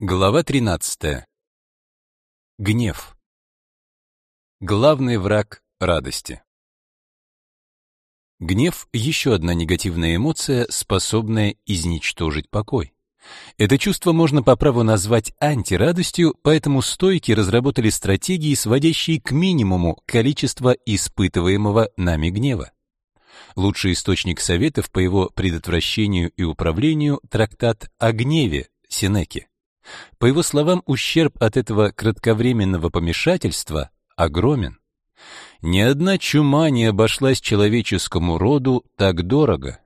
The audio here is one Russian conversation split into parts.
Глава 13. Гнев. Главный враг радости. Гнев — еще одна негативная эмоция, способная изничтожить покой. Это чувство можно по праву назвать антирадостью, поэтому стойки разработали стратегии, сводящие к минимуму количество испытываемого нами гнева. Лучший источник советов по его предотвращению и управлению — трактат о гневе Сенеки. По его словам, ущерб от этого кратковременного помешательства огромен. Ни одна чума не обошлась человеческому роду так дорого.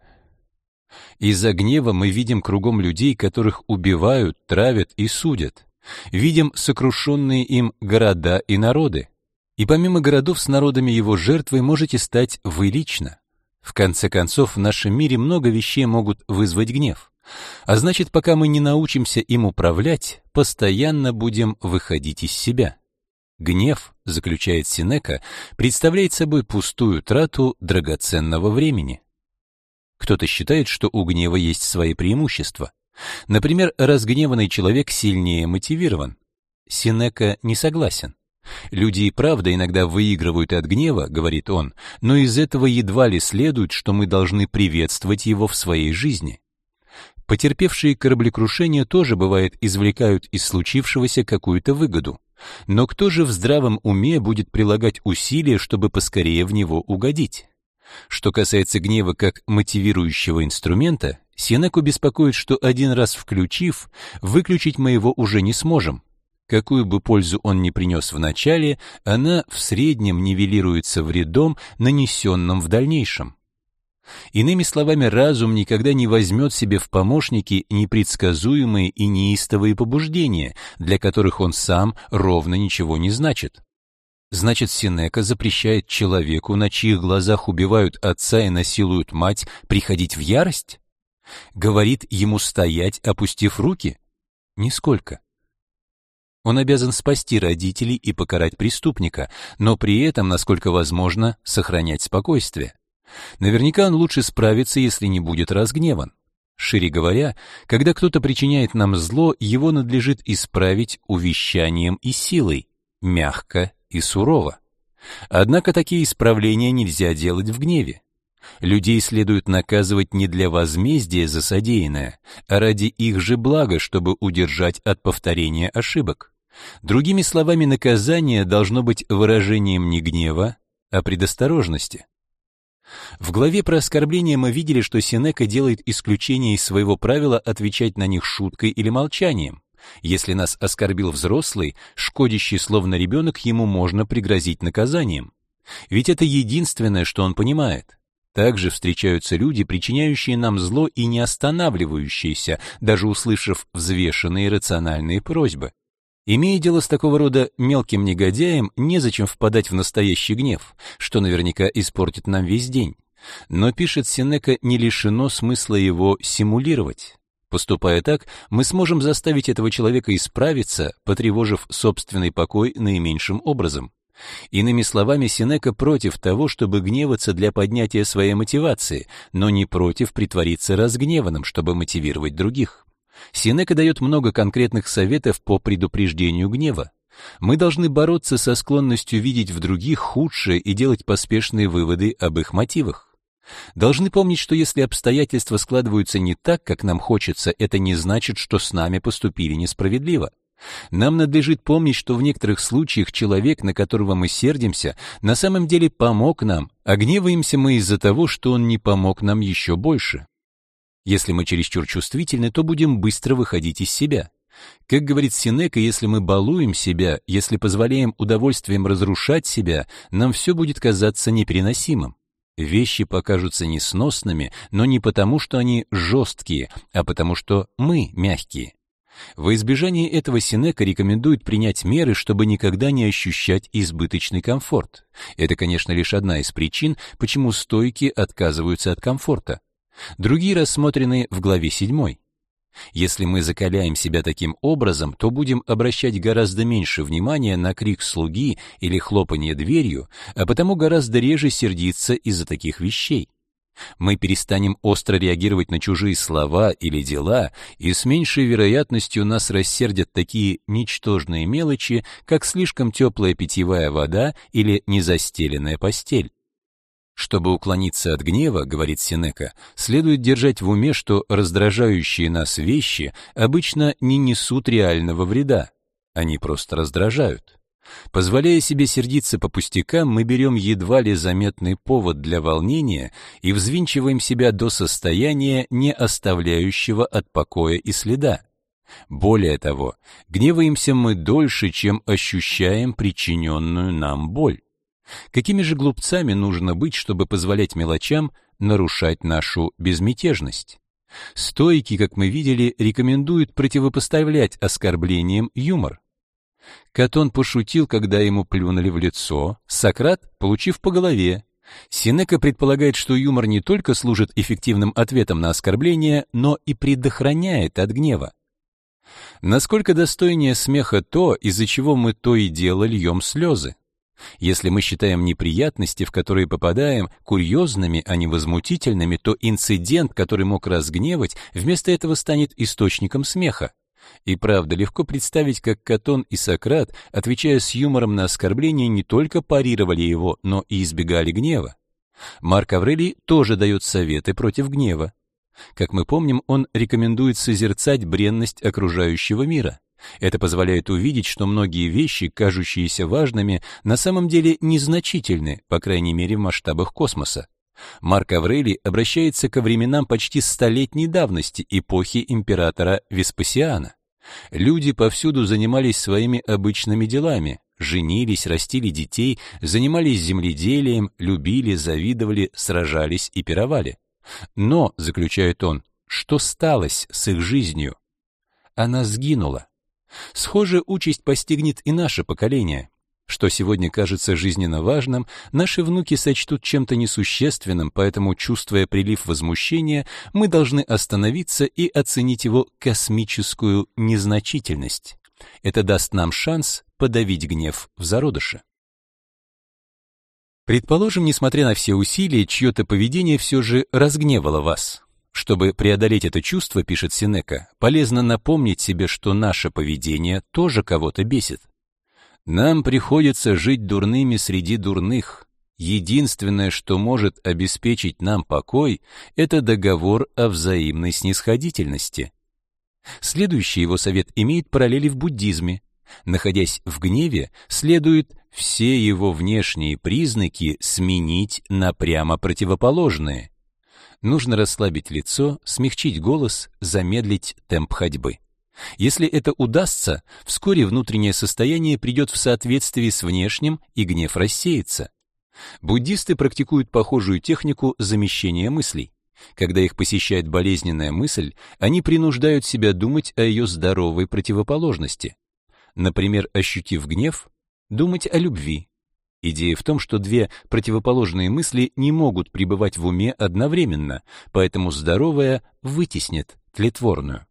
Из-за гнева мы видим кругом людей, которых убивают, травят и судят. Видим сокрушенные им города и народы. И помимо городов с народами его жертвой можете стать вы лично. В конце концов, в нашем мире много вещей могут вызвать гнев. А значит, пока мы не научимся им управлять, постоянно будем выходить из себя. Гнев, заключает Синека, представляет собой пустую трату драгоценного времени. Кто-то считает, что у гнева есть свои преимущества. Например, разгневанный человек сильнее мотивирован. Синека не согласен. Люди и правда иногда выигрывают от гнева, говорит он, но из этого едва ли следует, что мы должны приветствовать его в своей жизни. Потерпевшие кораблекрушение тоже, бывает, извлекают из случившегося какую-то выгоду. Но кто же в здравом уме будет прилагать усилия, чтобы поскорее в него угодить? Что касается гнева как мотивирующего инструмента, Сенеку беспокоит, что один раз включив, выключить мы его уже не сможем. Какую бы пользу он ни принес в начале, она в среднем нивелируется вредом, нанесенным в дальнейшем. Иными словами, разум никогда не возьмет себе в помощники непредсказуемые и неистовые побуждения, для которых он сам ровно ничего не значит. Значит, Синека запрещает человеку, на чьих глазах убивают отца и насилуют мать, приходить в ярость? Говорит ему стоять, опустив руки? Нисколько. Он обязан спасти родителей и покарать преступника, но при этом, насколько возможно, сохранять спокойствие. Наверняка он лучше справится, если не будет разгневан. Шире говоря, когда кто-то причиняет нам зло, его надлежит исправить увещанием и силой, мягко и сурово. Однако такие исправления нельзя делать в гневе. Людей следует наказывать не для возмездия за содеянное, а ради их же блага, чтобы удержать от повторения ошибок. Другими словами, наказание должно быть выражением не гнева, а предосторожности. В главе про оскорбления мы видели, что Сенека делает исключение из своего правила отвечать на них шуткой или молчанием. Если нас оскорбил взрослый, шкодящий словно ребенок, ему можно пригрозить наказанием. Ведь это единственное, что он понимает. Также встречаются люди, причиняющие нам зло и не останавливающиеся, даже услышав взвешенные рациональные просьбы. Имея дело с такого рода мелким негодяем, незачем впадать в настоящий гнев, что наверняка испортит нам весь день. Но, пишет Сенека, не лишено смысла его симулировать. Поступая так, мы сможем заставить этого человека исправиться, потревожив собственный покой наименьшим образом. Иными словами, Сенека против того, чтобы гневаться для поднятия своей мотивации, но не против притвориться разгневанным, чтобы мотивировать других. Синека дает много конкретных советов по предупреждению гнева. Мы должны бороться со склонностью видеть в других худшее и делать поспешные выводы об их мотивах. Должны помнить, что если обстоятельства складываются не так, как нам хочется, это не значит, что с нами поступили несправедливо. Нам надлежит помнить, что в некоторых случаях человек, на которого мы сердимся, на самом деле помог нам, а гневаемся мы из-за того, что он не помог нам еще больше. Если мы чересчур чувствительны, то будем быстро выходить из себя. Как говорит Синека, если мы балуем себя, если позволяем удовольствием разрушать себя, нам все будет казаться непереносимым. Вещи покажутся несносными, но не потому, что они жесткие, а потому, что мы мягкие. Во избежание этого Синека рекомендует принять меры, чтобы никогда не ощущать избыточный комфорт. Это, конечно, лишь одна из причин, почему стойки отказываются от комфорта. Другие рассмотрены в главе 7. Если мы закаляем себя таким образом, то будем обращать гораздо меньше внимания на крик слуги или хлопанье дверью, а потому гораздо реже сердиться из-за таких вещей. Мы перестанем остро реагировать на чужие слова или дела, и с меньшей вероятностью нас рассердят такие ничтожные мелочи, как слишком теплая питьевая вода или незастеленная постель. Чтобы уклониться от гнева, говорит Сенека, следует держать в уме, что раздражающие нас вещи обычно не несут реального вреда, они просто раздражают. Позволяя себе сердиться по пустякам, мы берем едва ли заметный повод для волнения и взвинчиваем себя до состояния, не оставляющего от покоя и следа. Более того, гневаемся мы дольше, чем ощущаем причиненную нам боль. Какими же глупцами нужно быть, чтобы позволять мелочам нарушать нашу безмятежность? Стойки, как мы видели, рекомендуют противопоставлять оскорблениям юмор. Катон пошутил, когда ему плюнули в лицо, Сократ, получив по голове. Синека предполагает, что юмор не только служит эффективным ответом на оскорбление, но и предохраняет от гнева. Насколько достойнее смеха то, из-за чего мы то и дело льем слезы? Если мы считаем неприятности, в которые попадаем, курьезными, а не возмутительными, то инцидент, который мог разгневать, вместо этого станет источником смеха. И правда, легко представить, как Катон и Сократ, отвечая с юмором на оскорбление, не только парировали его, но и избегали гнева. Марк Аврелий тоже дает советы против гнева. Как мы помним, он рекомендует созерцать бренность окружающего мира. Это позволяет увидеть, что многие вещи, кажущиеся важными, на самом деле незначительны, по крайней мере в масштабах космоса. Марк Аврелий обращается ко временам почти столетней давности, эпохи императора Веспасиана. Люди повсюду занимались своими обычными делами, женились, растили детей, занимались земледелием, любили, завидовали, сражались и пировали. Но, заключает он, что сталось с их жизнью? Она сгинула. Схожая участь постигнет и наше поколение. Что сегодня кажется жизненно важным, наши внуки сочтут чем-то несущественным, поэтому, чувствуя прилив возмущения, мы должны остановиться и оценить его космическую незначительность. Это даст нам шанс подавить гнев в зародыше. Предположим, несмотря на все усилия, чье-то поведение все же разгневало вас. Чтобы преодолеть это чувство, пишет Синека, полезно напомнить себе, что наше поведение тоже кого-то бесит. Нам приходится жить дурными среди дурных. Единственное, что может обеспечить нам покой, это договор о взаимной снисходительности. Следующий его совет имеет параллели в буддизме. Находясь в гневе, следует все его внешние признаки сменить на прямо противоположные. Нужно расслабить лицо, смягчить голос, замедлить темп ходьбы. Если это удастся, вскоре внутреннее состояние придет в соответствии с внешним, и гнев рассеется. Буддисты практикуют похожую технику замещения мыслей. Когда их посещает болезненная мысль, они принуждают себя думать о ее здоровой противоположности. Например, ощутив гнев, думать о любви. Идея в том, что две противоположные мысли не могут пребывать в уме одновременно, поэтому здоровая вытеснит тлетворную.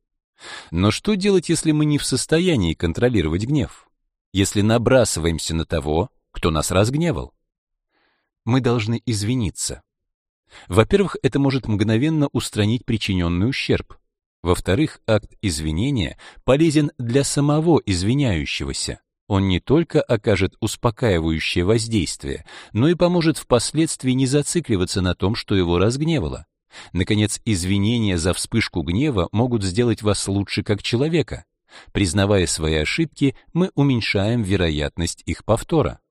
Но что делать, если мы не в состоянии контролировать гнев? Если набрасываемся на того, кто нас разгневал? Мы должны извиниться. Во-первых, это может мгновенно устранить причиненный ущерб. Во-вторых, акт извинения полезен для самого извиняющегося. Он не только окажет успокаивающее воздействие, но и поможет впоследствии не зацикливаться на том, что его разгневало. Наконец, извинения за вспышку гнева могут сделать вас лучше как человека. Признавая свои ошибки, мы уменьшаем вероятность их повтора.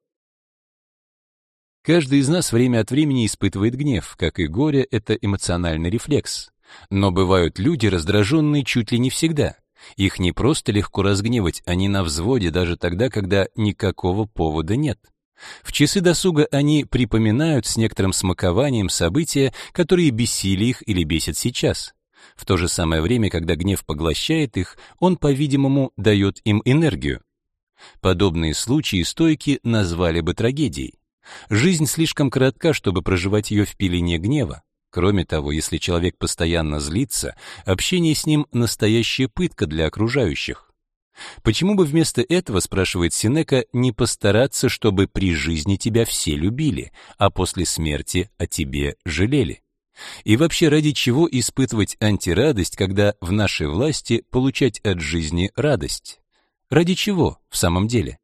Каждый из нас время от времени испытывает гнев, как и горе — это эмоциональный рефлекс. Но бывают люди, раздраженные чуть ли не всегда. Их не просто легко разгневать, они на взводе даже тогда, когда никакого повода нет. В часы досуга они припоминают с некоторым смакованием события, которые бесили их или бесят сейчас. В то же самое время, когда гнев поглощает их, он, по-видимому, дает им энергию. Подобные случаи стойки назвали бы трагедией. Жизнь слишком коротка, чтобы проживать ее в пелене гнева. Кроме того, если человек постоянно злится, общение с ним настоящая пытка для окружающих. Почему бы вместо этого, спрашивает Синека, не постараться, чтобы при жизни тебя все любили, а после смерти о тебе жалели? И вообще, ради чего испытывать антирадость, когда в нашей власти получать от жизни радость? Ради чего в самом деле?